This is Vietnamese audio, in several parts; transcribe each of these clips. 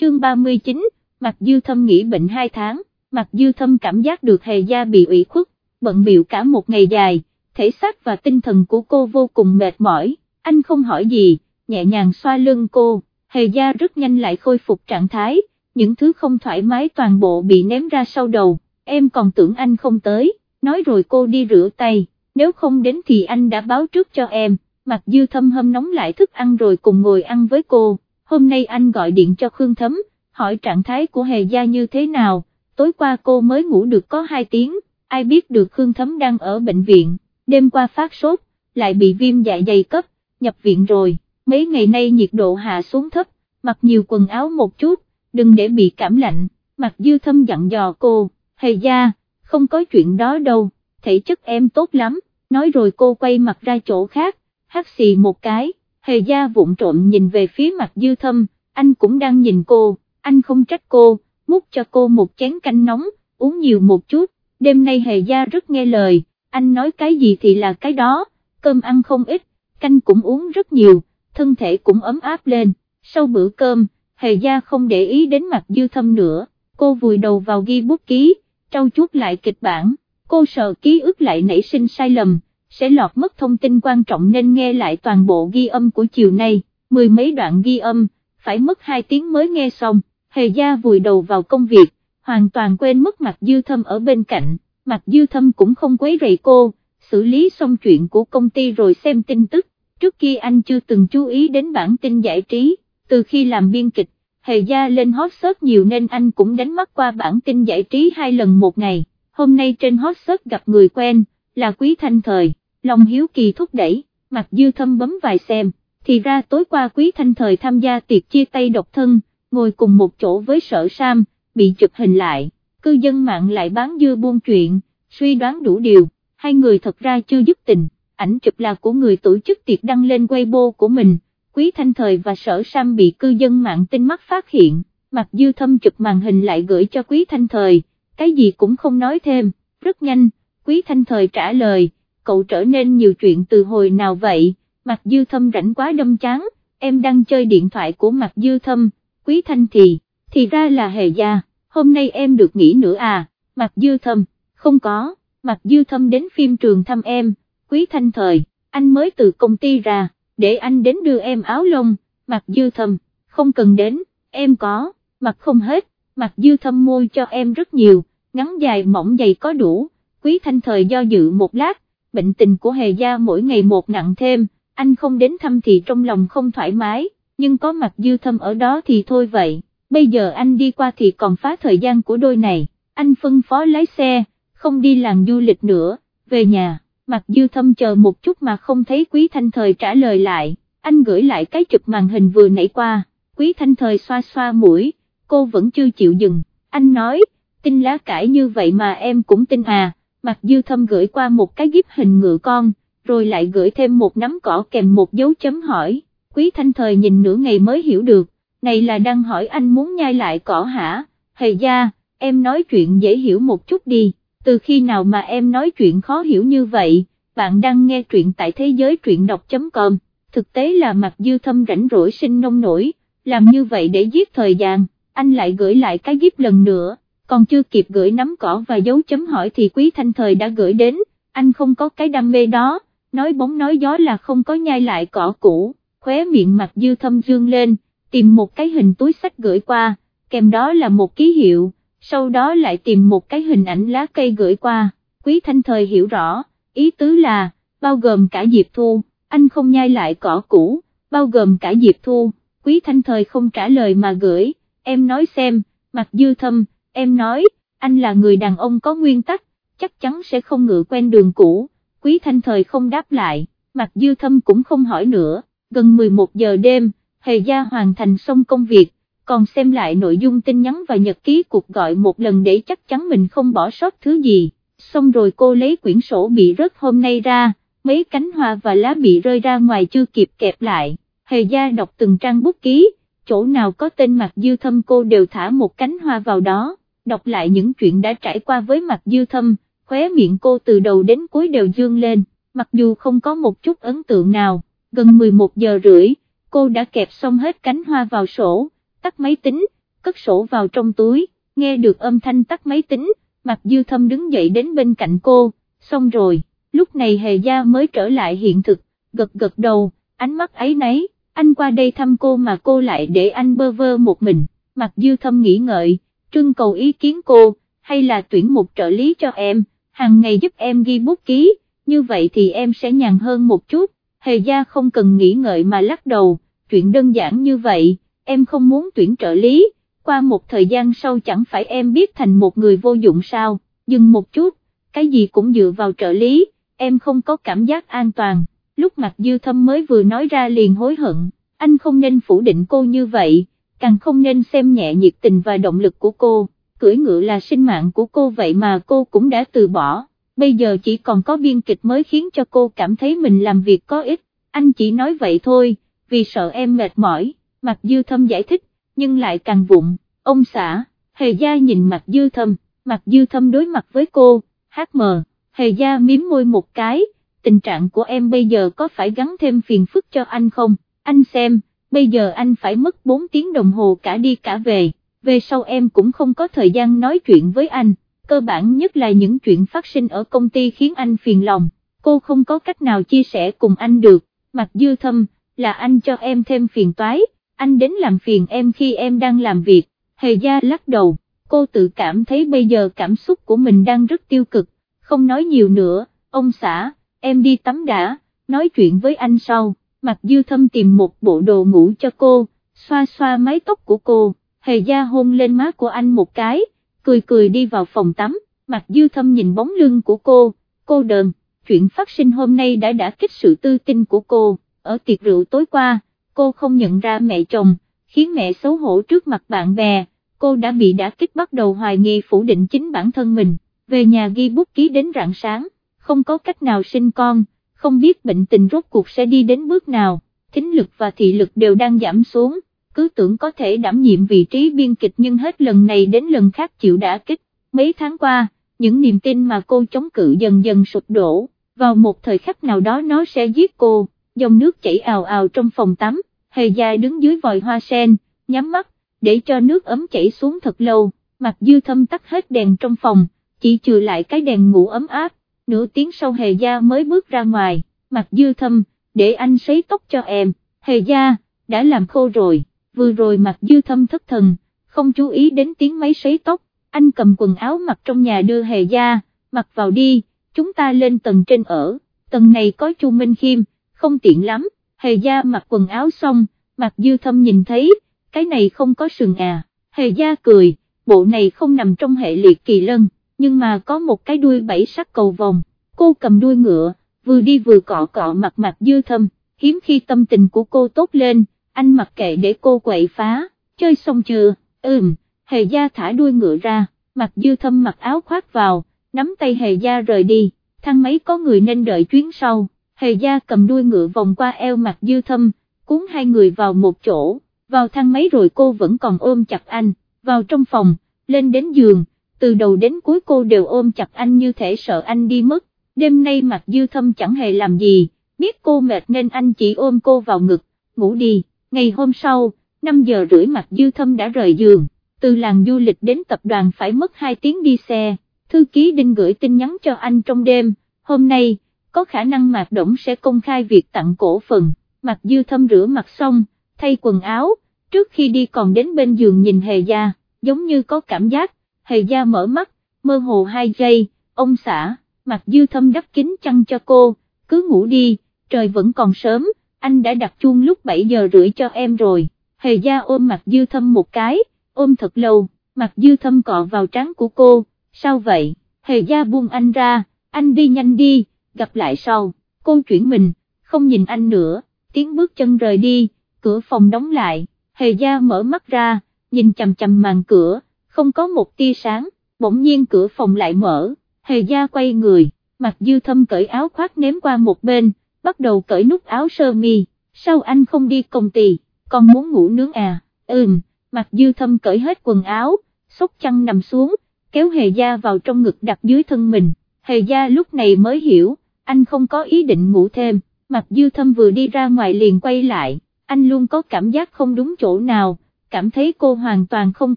chương 39, Mạc Dư Thâm nghỉ bệnh 2 tháng, Mạc Dư Thâm cảm giác được hề gia bị ủy khuất, bận biểu cả một ngày dài, thể xác và tinh thần của cô vô cùng mệt mỏi, anh không hỏi gì, nhẹ nhàng xoa lưng cô, hề gia rất nhanh lại khôi phục trạng thái, những thứ không thoải mái toàn bộ bị ném ra sau đầu, em còn tưởng anh không tới, nói rồi cô đi rửa tay, nếu không đến thì anh đã báo trước cho em, Mạc Dư Thâm hâm nóng lại thức ăn rồi cùng ngồi ăn với cô, hôm nay anh gọi điện cho Khương Thấm, hỏi trạng thái của Hề Gia như thế nào, tối qua cô mới ngủ được có 2 tiếng, ai biết được Khương Thấm đang ở bệnh viện, đêm qua phát sốt, lại bị viêm dạ dày cấp, nhập viện rồi, mấy ngày nay nhiệt độ hạ xuống thấp, mặc nhiều quần áo một chút, đừng để bị cảm lạnh, Mặc Dư Thâm dặn dò cô, Hề Gia, không có chuyện đó đâu, thể chất em tốt lắm, nói rồi cô quay mặt ra chỗ khác, hắt xì một cái, hề gia vụng trộm nhìn về phía mặt dư thâm, anh cũng đang nhìn cô, anh không trách cô, múc cho cô một chén canh nóng, uống nhiều một chút, đêm nay hề gia rất nghe lời, anh nói cái gì thì là cái đó, cơm ăn không ít, canh cũng uống rất nhiều, thân thể cũng ấm áp lên, sau bữa cơm, hề gia không để ý đến mặt dư thâm nữa, cô vùi đầu vào ghi bút ký, trau chuốt lại kịch bản, cô sợ ký ức lại nảy sinh sai lầm sẽ lọt mất thông tin quan trọng nên nghe lại toàn bộ ghi âm của chiều nay, mười mấy đoạn ghi âm, phải mất 2 tiếng mới nghe xong, hề gia vùi đầu vào công việc, hoàn toàn quên mất mặt dư thâm ở bên cạnh, mặt dư thâm cũng không quấy rầy cô, xử lý xong chuyện của công ty rồi xem tin tức, trước kia anh chưa từng chú ý đến bản tin giải trí, từ khi làm biên kịch, hề gia lên hot search nhiều nên anh cũng đánh mắt qua bản tin giải trí hai lần một ngày, hôm nay trên hot search gặp người quen, là Quý Thanh Thời, lòng hiếu kỳ thúc đẩy, mặt dư thâm bấm vài xem, thì ra tối qua Quý Thanh Thời tham gia tiệc chia tay độc thân, ngồi cùng một chỗ với sở Sam, bị chụp hình lại, cư dân mạng lại bán dưa buôn chuyện, suy đoán đủ điều, hai người thật ra chưa dứt tình, ảnh chụp là của người tổ chức tiệc đăng lên Weibo của mình, Quý Thanh Thời và sở Sam bị cư dân mạng tinh mắt phát hiện, mặt dư thâm chụp màn hình lại gửi cho Quý Thanh Thời, cái gì cũng không nói thêm, rất nhanh Quý Thanh Thời trả lời, cậu trở nên nhiều chuyện từ hồi nào vậy, Mạc Dư Thâm rảnh quá đâm chán, em đang chơi điện thoại của Mạc Dư Thâm, Quý Thanh thì, thì ra là hề gia, hôm nay em được nghỉ nữa à, Mạc Dư Thâm, không có, Mạc Dư Thâm đến phim trường thăm em, Quý Thanh Thời, anh mới từ công ty ra, để anh đến đưa em áo lông, Mạc Dư Thâm, không cần đến, em có, mặc không hết, Mạc Dư Thâm mua cho em rất nhiều, ngắn dài mỏng dày có đủ quý thanh thời do dự một lát, bệnh tình của hề gia mỗi ngày một nặng thêm, anh không đến thăm thì trong lòng không thoải mái, nhưng có mặt dư thâm ở đó thì thôi vậy, bây giờ anh đi qua thì còn phá thời gian của đôi này, anh phân phó lái xe, không đi làng du lịch nữa, về nhà, mặt dư thâm chờ một chút mà không thấy quý thanh thời trả lời lại, anh gửi lại cái chụp màn hình vừa nãy qua, quý thanh thời xoa xoa mũi, cô vẫn chưa chịu dừng, anh nói, tin lá cải như vậy mà em cũng tin à Mặt Dư Thâm gửi qua một cái gíp hình ngựa con, rồi lại gửi thêm một nắm cỏ kèm một dấu chấm hỏi, Quý Thanh Thời nhìn nửa ngày mới hiểu được, này là đang hỏi anh muốn nhai lại cỏ hả, hề gia, em nói chuyện dễ hiểu một chút đi, từ khi nào mà em nói chuyện khó hiểu như vậy, bạn đang nghe truyện tại thế giới truyện đọc.com, thực tế là mặt Dư Thâm rảnh rỗi sinh nông nổi, làm như vậy để giết thời gian, anh lại gửi lại cái gíp lần nữa còn chưa kịp gửi nắm cỏ và dấu chấm hỏi thì quý thanh thời đã gửi đến, anh không có cái đam mê đó, nói bóng nói gió là không có nhai lại cỏ cũ, khóe miệng mặt dư thâm dương lên, tìm một cái hình túi sách gửi qua, kèm đó là một ký hiệu, sau đó lại tìm một cái hình ảnh lá cây gửi qua, quý thanh thời hiểu rõ, ý tứ là, bao gồm cả Diệp Thu, anh không nhai lại cỏ cũ, bao gồm cả Diệp Thu, quý thanh thời không trả lời mà gửi, em nói xem, mặt dư thâm, em nói, anh là người đàn ông có nguyên tắc, chắc chắn sẽ không ngựa quen đường cũ, quý thanh thời không đáp lại, mặt dư thâm cũng không hỏi nữa, gần 11 giờ đêm, hề gia hoàn thành xong công việc, còn xem lại nội dung tin nhắn và nhật ký cuộc gọi một lần để chắc chắn mình không bỏ sót thứ gì, xong rồi cô lấy quyển sổ bị rớt hôm nay ra, mấy cánh hoa và lá bị rơi ra ngoài chưa kịp kẹp lại, hề gia đọc từng trang bút ký, chỗ nào có tên mặt dư thâm cô đều thả một cánh hoa vào đó, đọc lại những chuyện đã trải qua với mặt dư thâm, khóe miệng cô từ đầu đến cuối đều dương lên, mặc dù không có một chút ấn tượng nào, gần 11 giờ rưỡi, cô đã kẹp xong hết cánh hoa vào sổ, tắt máy tính, cất sổ vào trong túi, nghe được âm thanh tắt máy tính, mặt dư thâm đứng dậy đến bên cạnh cô, xong rồi, lúc này hề gia mới trở lại hiện thực, gật gật đầu, ánh mắt ấy nấy, anh qua đây thăm cô mà cô lại để anh bơ vơ một mình, mặt dư thâm nghĩ ngợi, trưng cầu ý kiến cô, hay là tuyển một trợ lý cho em, hàng ngày giúp em ghi bút ký, như vậy thì em sẽ nhàn hơn một chút, hề gia không cần nghĩ ngợi mà lắc đầu, chuyện đơn giản như vậy, em không muốn tuyển trợ lý, qua một thời gian sau chẳng phải em biết thành một người vô dụng sao, dừng một chút, cái gì cũng dựa vào trợ lý, em không có cảm giác an toàn, lúc mặt dư thâm mới vừa nói ra liền hối hận, anh không nên phủ định cô như vậy, càng không nên xem nhẹ nhiệt tình và động lực của cô, cưỡi ngựa là sinh mạng của cô vậy mà cô cũng đã từ bỏ, bây giờ chỉ còn có biên kịch mới khiến cho cô cảm thấy mình làm việc có ích, anh chỉ nói vậy thôi, vì sợ em mệt mỏi, mặt dư thâm giải thích, nhưng lại càng vụng, ông xã, hề gia nhìn mặt dư thâm, mặt dư thâm đối mặt với cô, hát mờ, hề gia miếm môi một cái, tình trạng của em bây giờ có phải gắn thêm phiền phức cho anh không, anh xem, bây giờ anh phải mất 4 tiếng đồng hồ cả đi cả về, về sau em cũng không có thời gian nói chuyện với anh, cơ bản nhất là những chuyện phát sinh ở công ty khiến anh phiền lòng, cô không có cách nào chia sẻ cùng anh được, mặt dư thâm, là anh cho em thêm phiền toái, anh đến làm phiền em khi em đang làm việc, hề gia lắc đầu, cô tự cảm thấy bây giờ cảm xúc của mình đang rất tiêu cực, không nói nhiều nữa, ông xã, em đi tắm đã, nói chuyện với anh sau, mặt dư thâm tìm một bộ đồ ngủ cho cô, xoa xoa mái tóc của cô, hề gia hôn lên má của anh một cái, cười cười đi vào phòng tắm, mặt dư thâm nhìn bóng lưng của cô, cô đờn, chuyện phát sinh hôm nay đã đã kích sự tư tin của cô, ở tiệc rượu tối qua, cô không nhận ra mẹ chồng, khiến mẹ xấu hổ trước mặt bạn bè, cô đã bị đã kích bắt đầu hoài nghi phủ định chính bản thân mình, về nhà ghi bút ký đến rạng sáng, không có cách nào sinh con, không biết bệnh tình rốt cuộc sẽ đi đến bước nào, thính lực và thị lực đều đang giảm xuống, cứ tưởng có thể đảm nhiệm vị trí biên kịch nhưng hết lần này đến lần khác chịu đã kích, mấy tháng qua, những niềm tin mà cô chống cự dần dần sụp đổ, vào một thời khắc nào đó nó sẽ giết cô, dòng nước chảy ào ào trong phòng tắm, hề dài đứng dưới vòi hoa sen, nhắm mắt, để cho nước ấm chảy xuống thật lâu, mặt dư thâm tắt hết đèn trong phòng, chỉ trừ lại cái đèn ngủ ấm áp, nửa tiếng sau hề gia mới bước ra ngoài, mặt dư thâm, để anh sấy tóc cho em, hề gia, đã làm khô rồi, vừa rồi mặt dư thâm thất thần, không chú ý đến tiếng máy sấy tóc, anh cầm quần áo mặc trong nhà đưa hề gia, mặc vào đi, chúng ta lên tầng trên ở, tầng này có chu Minh Khiêm, không tiện lắm, hề gia mặc quần áo xong, mặt dư thâm nhìn thấy, cái này không có sừng à, hề gia cười, bộ này không nằm trong hệ liệt kỳ lân, nhưng mà có một cái đuôi bảy sắc cầu vòng, cô cầm đuôi ngựa, vừa đi vừa cọ cọ mặt mặt dư thâm, hiếm khi tâm tình của cô tốt lên, anh mặc kệ để cô quậy phá, chơi xong chưa, ừm, hề gia thả đuôi ngựa ra, mặt dư thâm mặc áo khoác vào, nắm tay hề gia rời đi, thang máy có người nên đợi chuyến sau. Hề gia cầm đuôi ngựa vòng qua eo mặt dư thâm, cuốn hai người vào một chỗ, vào thang máy rồi cô vẫn còn ôm chặt anh, vào trong phòng, lên đến giường, từ đầu đến cuối cô đều ôm chặt anh như thể sợ anh đi mất, đêm nay mặt dư thâm chẳng hề làm gì, biết cô mệt nên anh chỉ ôm cô vào ngực, ngủ đi, ngày hôm sau, 5 giờ rưỡi mặt dư thâm đã rời giường, từ làng du lịch đến tập đoàn phải mất 2 tiếng đi xe, thư ký đinh gửi tin nhắn cho anh trong đêm, hôm nay, có khả năng Mạc Động sẽ công khai việc tặng cổ phần, Mạc Dư Thâm rửa mặt xong, thay quần áo, trước khi đi còn đến bên giường nhìn Hề Gia, giống như có cảm giác, Hề Gia mở mắt, mơ hồ hai giây, ông xã, mặt Dư Thâm đắp kính chăn cho cô, cứ ngủ đi, trời vẫn còn sớm, anh đã đặt chuông lúc 7 giờ rưỡi cho em rồi, Hề Gia ôm mặt Dư Thâm một cái, ôm thật lâu, mặt Dư Thâm cọ vào trán của cô, sao vậy, Hề Gia buông anh ra, anh đi nhanh đi gặp lại sau, cô chuyển mình, không nhìn anh nữa, tiếng bước chân rời đi, cửa phòng đóng lại, hề gia mở mắt ra, nhìn chầm chầm màn cửa, không có một tia sáng, bỗng nhiên cửa phòng lại mở, hề gia quay người, mặt dư thâm cởi áo khoác ném qua một bên, bắt đầu cởi nút áo sơ mi, sao anh không đi công ty, còn muốn ngủ nướng à, ừm, mặt dư thâm cởi hết quần áo, xốc chăn nằm xuống, kéo hề gia vào trong ngực đặt dưới thân mình, hề gia lúc này mới hiểu, anh không có ý định ngủ thêm, mặt dư thâm vừa đi ra ngoài liền quay lại, anh luôn có cảm giác không đúng chỗ nào, cảm thấy cô hoàn toàn không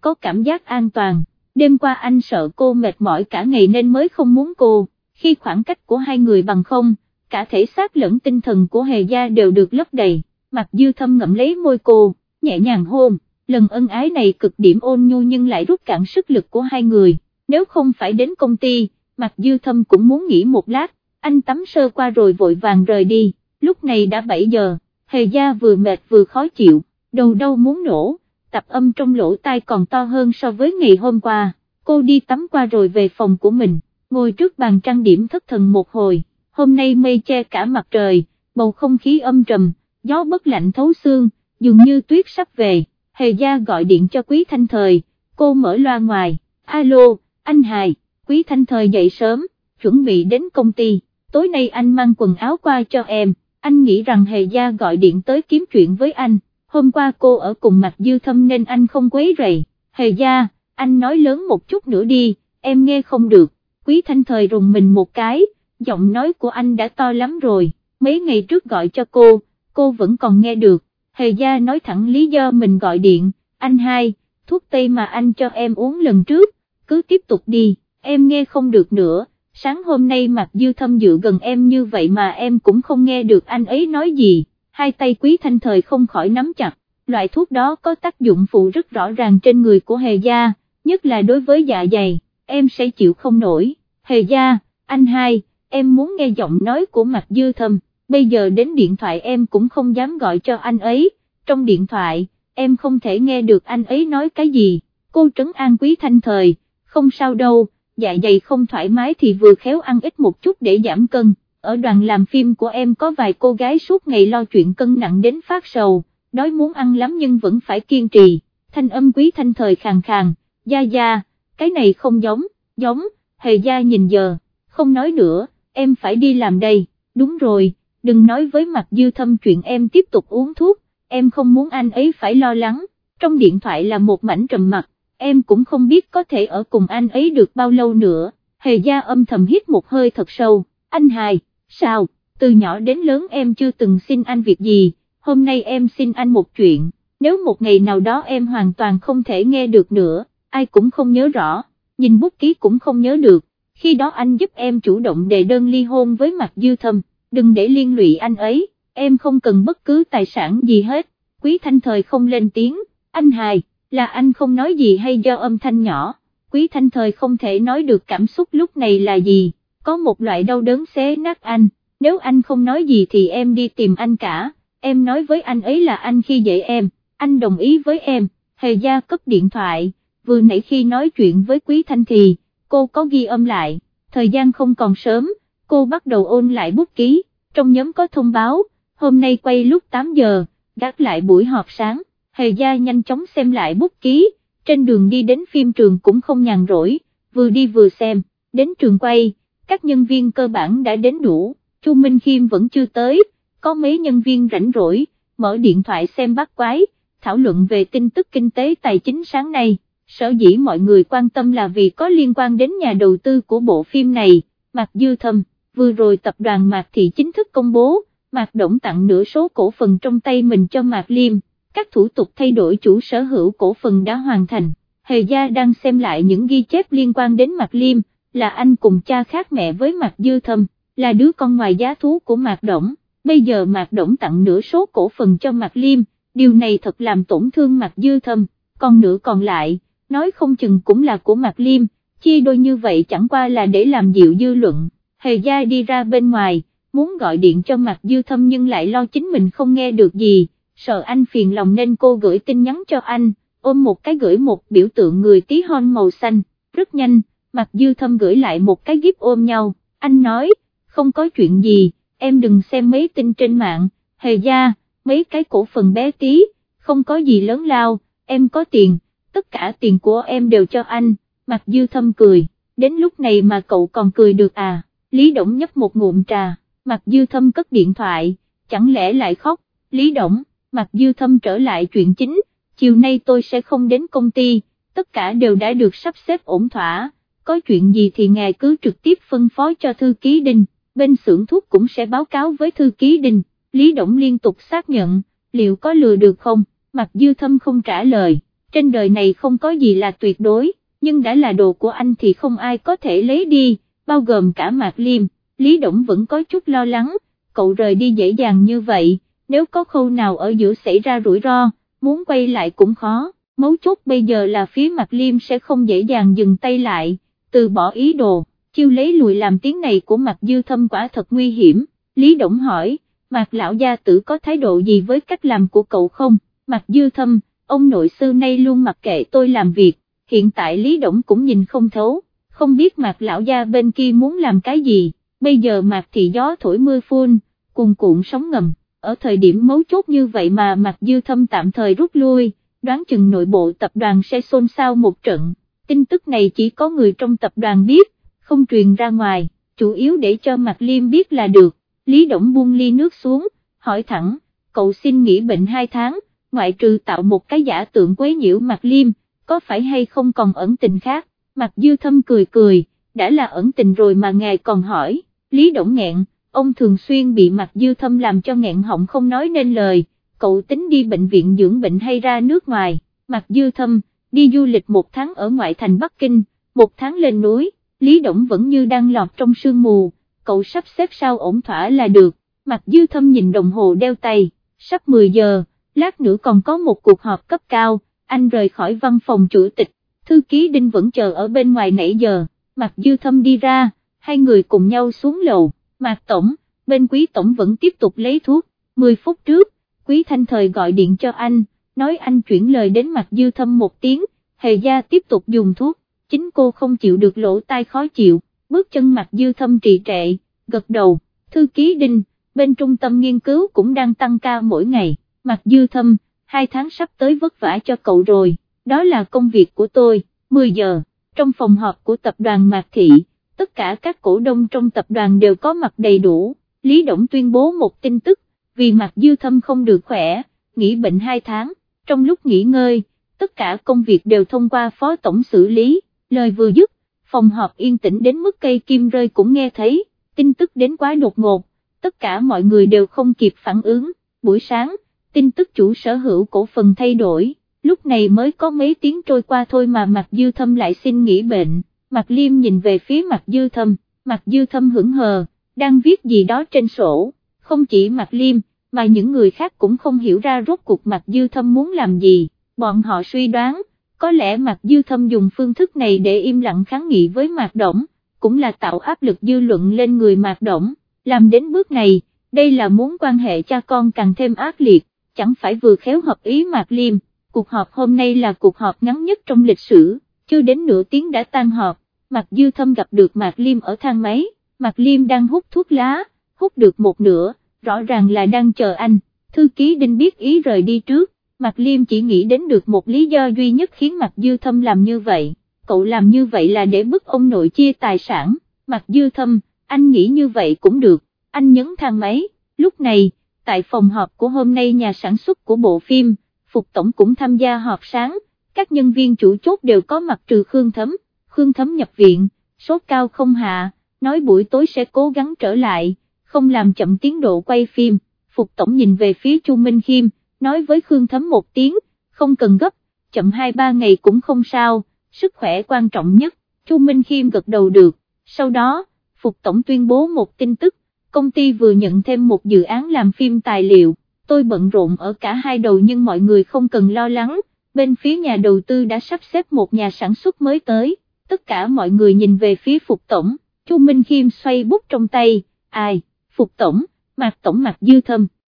có cảm giác an toàn, đêm qua anh sợ cô mệt mỏi cả ngày nên mới không muốn cô, khi khoảng cách của hai người bằng không, cả thể xác lẫn tinh thần của hề gia đều được lấp đầy, mặt dư thâm ngậm lấy môi cô, nhẹ nhàng hôn, lần ân ái này cực điểm ôn nhu nhưng lại rút cạn sức lực của hai người, nếu không phải đến công ty, mặt dư thâm cũng muốn nghỉ một lát, anh tắm sơ qua rồi vội vàng rời đi, lúc này đã 7 giờ, hề gia vừa mệt vừa khó chịu, đầu đau muốn nổ, tập âm trong lỗ tai còn to hơn so với ngày hôm qua, cô đi tắm qua rồi về phòng của mình, ngồi trước bàn trang điểm thất thần một hồi, hôm nay mây che cả mặt trời, bầu không khí âm trầm, gió bất lạnh thấu xương, dường như tuyết sắp về, hề gia gọi điện cho quý thanh thời, cô mở loa ngoài, alo, anh hài, quý thanh thời dậy sớm, chuẩn bị đến công ty, tối nay anh mang quần áo qua cho em, anh nghĩ rằng hề gia gọi điện tới kiếm chuyện với anh, hôm qua cô ở cùng mặt dư thâm nên anh không quấy rầy, hề gia, anh nói lớn một chút nữa đi, em nghe không được, quý thanh thời rùng mình một cái, giọng nói của anh đã to lắm rồi, mấy ngày trước gọi cho cô, cô vẫn còn nghe được, hề gia nói thẳng lý do mình gọi điện, anh hai, thuốc tây mà anh cho em uống lần trước, cứ tiếp tục đi, em nghe không được nữa, sáng hôm nay mặt dư thâm dựa gần em như vậy mà em cũng không nghe được anh ấy nói gì, hai tay quý thanh thời không khỏi nắm chặt, loại thuốc đó có tác dụng phụ rất rõ ràng trên người của hề gia, nhất là đối với dạ dày, em sẽ chịu không nổi, hề gia, anh hai, em muốn nghe giọng nói của mặt dư thâm, bây giờ đến điện thoại em cũng không dám gọi cho anh ấy, trong điện thoại, em không thể nghe được anh ấy nói cái gì, cô trấn an quý thanh thời, không sao đâu, dạ dày không thoải mái thì vừa khéo ăn ít một chút để giảm cân, ở đoàn làm phim của em có vài cô gái suốt ngày lo chuyện cân nặng đến phát sầu, đói muốn ăn lắm nhưng vẫn phải kiên trì, thanh âm quý thanh thời khàn khàn, gia gia, cái này không giống, giống, hề gia nhìn giờ, không nói nữa, em phải đi làm đây, đúng rồi, đừng nói với mặt dư thâm chuyện em tiếp tục uống thuốc, em không muốn anh ấy phải lo lắng, trong điện thoại là một mảnh trầm mặt, em cũng không biết có thể ở cùng anh ấy được bao lâu nữa, hề gia âm thầm hít một hơi thật sâu, anh hài, sao, từ nhỏ đến lớn em chưa từng xin anh việc gì, hôm nay em xin anh một chuyện, nếu một ngày nào đó em hoàn toàn không thể nghe được nữa, ai cũng không nhớ rõ, nhìn bút ký cũng không nhớ được, khi đó anh giúp em chủ động đề đơn ly hôn với mặt dư thâm, đừng để liên lụy anh ấy, em không cần bất cứ tài sản gì hết, quý thanh thời không lên tiếng, anh hài, là anh không nói gì hay do âm thanh nhỏ, quý thanh thời không thể nói được cảm xúc lúc này là gì, có một loại đau đớn xé nát anh, nếu anh không nói gì thì em đi tìm anh cả, em nói với anh ấy là anh khi dễ em, anh đồng ý với em, hề gia cất điện thoại, vừa nãy khi nói chuyện với quý thanh thì, cô có ghi âm lại, thời gian không còn sớm, cô bắt đầu ôn lại bút ký, trong nhóm có thông báo, hôm nay quay lúc 8 giờ, gác lại buổi họp sáng, hề gia nhanh chóng xem lại bút ký, trên đường đi đến phim trường cũng không nhàn rỗi, vừa đi vừa xem, đến trường quay, các nhân viên cơ bản đã đến đủ, Chu Minh Khiêm vẫn chưa tới, có mấy nhân viên rảnh rỗi, mở điện thoại xem bát quái, thảo luận về tin tức kinh tế tài chính sáng nay, sở dĩ mọi người quan tâm là vì có liên quan đến nhà đầu tư của bộ phim này, Mạc Dư Thâm, vừa rồi tập đoàn Mạc Thị chính thức công bố, Mạc Động tặng nửa số cổ phần trong tay mình cho Mạc Liêm, các thủ tục thay đổi chủ sở hữu cổ phần đã hoàn thành, Hề Gia đang xem lại những ghi chép liên quan đến Mạc Liêm, là anh cùng cha khác mẹ với Mạc Dư Thâm, là đứa con ngoài giá thú của Mạc Động, bây giờ Mạc Động tặng nửa số cổ phần cho Mạc Liêm, điều này thật làm tổn thương Mạc Dư Thâm, còn nửa còn lại, nói không chừng cũng là của Mạc Liêm, chia đôi như vậy chẳng qua là để làm dịu dư luận, Hề Gia đi ra bên ngoài, muốn gọi điện cho Mạc Dư Thâm nhưng lại lo chính mình không nghe được gì, sợ anh phiền lòng nên cô gửi tin nhắn cho anh, ôm một cái gửi một biểu tượng người tí hon màu xanh, rất nhanh, Mạc Dư Thâm gửi lại một cái gíp ôm nhau, anh nói, không có chuyện gì, em đừng xem mấy tin trên mạng, hề gia, mấy cái cổ phần bé tí, không có gì lớn lao, em có tiền, tất cả tiền của em đều cho anh, Mạc Dư Thâm cười, đến lúc này mà cậu còn cười được à, Lý Động nhấp một ngụm trà, Mạc Dư Thâm cất điện thoại, chẳng lẽ lại khóc, Lý Động, Mạc Dư Thâm trở lại chuyện chính, chiều nay tôi sẽ không đến công ty, tất cả đều đã được sắp xếp ổn thỏa, có chuyện gì thì ngài cứ trực tiếp phân phó cho thư ký Đinh, bên xưởng thuốc cũng sẽ báo cáo với thư ký Đinh, Lý Động liên tục xác nhận, liệu có lừa được không, Mặc Dư Thâm không trả lời, trên đời này không có gì là tuyệt đối, nhưng đã là đồ của anh thì không ai có thể lấy đi, bao gồm cả Mạc Liêm, Lý Động vẫn có chút lo lắng, cậu rời đi dễ dàng như vậy, nếu có khâu nào ở giữa xảy ra rủi ro, muốn quay lại cũng khó, mấu chốt bây giờ là phía Mạc Liêm sẽ không dễ dàng dừng tay lại, từ bỏ ý đồ, chiêu lấy lùi làm tiếng này của Mạc Dư Thâm quả thật nguy hiểm, Lý Động hỏi, Mạc Lão Gia Tử có thái độ gì với cách làm của cậu không, Mạc Dư Thâm, ông nội sư nay luôn mặc kệ tôi làm việc, hiện tại Lý Động cũng nhìn không thấu, không biết Mạc Lão Gia bên kia muốn làm cái gì, bây giờ Mạc thì gió thổi mưa phun, cùng cuộn sóng ngầm, ở thời điểm mấu chốt như vậy mà Mạc Dư Thâm tạm thời rút lui, đoán chừng nội bộ tập đoàn sẽ xôn xao một trận, tin tức này chỉ có người trong tập đoàn biết, không truyền ra ngoài, chủ yếu để cho Mạc Liêm biết là được, Lý Động buông ly nước xuống, hỏi thẳng, cậu xin nghỉ bệnh 2 tháng, ngoại trừ tạo một cái giả tượng quấy nhiễu Mạc Liêm, có phải hay không còn ẩn tình khác, Mạc Dư Thâm cười cười, đã là ẩn tình rồi mà ngài còn hỏi, Lý Động nghẹn, ông thường xuyên bị Mạc Dư Thâm làm cho nghẹn họng không nói nên lời, cậu tính đi bệnh viện dưỡng bệnh hay ra nước ngoài, Mạc Dư Thâm, đi du lịch một tháng ở ngoại thành Bắc Kinh, một tháng lên núi, Lý Động vẫn như đang lọt trong sương mù, cậu sắp xếp sao ổn thỏa là được, mặt Dư Thâm nhìn đồng hồ đeo tay, sắp 10 giờ, lát nữa còn có một cuộc họp cấp cao, anh rời khỏi văn phòng chủ tịch, thư ký Đinh vẫn chờ ở bên ngoài nãy giờ, mặt Dư Thâm đi ra, hai người cùng nhau xuống lầu, mặt Tổng, bên Quý Tổng vẫn tiếp tục lấy thuốc, 10 phút trước, Quý Thanh Thời gọi điện cho anh, nói anh chuyển lời đến mặt Dư Thâm một tiếng, Hề Gia tiếp tục dùng thuốc, chính cô không chịu được lỗ tai khó chịu, bước chân mặt Dư Thâm trì trệ, gật đầu, thư ký Đinh, bên trung tâm nghiên cứu cũng đang tăng ca mỗi ngày, mặt Dư Thâm, hai tháng sắp tới vất vả cho cậu rồi, đó là công việc của tôi, 10 giờ, trong phòng họp của tập đoàn Mạc Thị, tất cả các cổ đông trong tập đoàn đều có mặt đầy đủ, Lý Động tuyên bố một tin tức, vì Mạc Dư Thâm không được khỏe, nghỉ bệnh 2 tháng, trong lúc nghỉ ngơi, tất cả công việc đều thông qua phó tổng xử lý, lời vừa dứt, phòng họp yên tĩnh đến mức cây kim rơi cũng nghe thấy, tin tức đến quá đột ngột, tất cả mọi người đều không kịp phản ứng, buổi sáng, tin tức chủ sở hữu cổ phần thay đổi, lúc này mới có mấy tiếng trôi qua thôi mà Mạc Dư Thâm lại xin nghỉ bệnh, Mạc Liêm nhìn về phía Mạc Dư Thâm, Mạc Dư Thâm hững hờ, đang viết gì đó trên sổ, không chỉ Mạc Liêm, mà những người khác cũng không hiểu ra rốt cuộc Mạc Dư Thâm muốn làm gì, bọn họ suy đoán, có lẽ Mạc Dư Thâm dùng phương thức này để im lặng kháng nghị với Mạc Động, cũng là tạo áp lực dư luận lên người Mạc Động, làm đến bước này, đây là muốn quan hệ cha con càng thêm ác liệt, chẳng phải vừa khéo hợp ý Mạc Liêm, cuộc họp hôm nay là cuộc họp ngắn nhất trong lịch sử, chưa đến nửa tiếng đã tan họp, Mạc Dư Thâm gặp được Mạc Liêm ở thang máy, Mạc Liêm đang hút thuốc lá, hút được một nửa, rõ ràng là đang chờ anh, thư ký Đinh biết ý rời đi trước, Mạc Liêm chỉ nghĩ đến được một lý do duy nhất khiến Mạc Dư Thâm làm như vậy, cậu làm như vậy là để bức ông nội chia tài sản, Mạc Dư Thâm, anh nghĩ như vậy cũng được, anh nhấn thang máy, lúc này, tại phòng họp của hôm nay nhà sản xuất của bộ phim, Phục Tổng cũng tham gia họp sáng, các nhân viên chủ chốt đều có mặt trừ Khương Thấm, Khương Thấm nhập viện, sốt cao không hạ, nói buổi tối sẽ cố gắng trở lại, không làm chậm tiến độ quay phim, Phục Tổng nhìn về phía Chu Minh Khiêm, nói với Khương Thấm một tiếng, không cần gấp, chậm 2-3 ngày cũng không sao, sức khỏe quan trọng nhất, Chu Minh Khiêm gật đầu được, sau đó, Phục Tổng tuyên bố một tin tức, công ty vừa nhận thêm một dự án làm phim tài liệu, tôi bận rộn ở cả hai đầu nhưng mọi người không cần lo lắng, bên phía nhà đầu tư đã sắp xếp một nhà sản xuất mới tới, tất cả mọi người nhìn về phía Phục Tổng, Chu Minh Khiêm xoay bút trong tay, ai, Phục Tổng, Mạc Tổng Mạc Dư Thâm.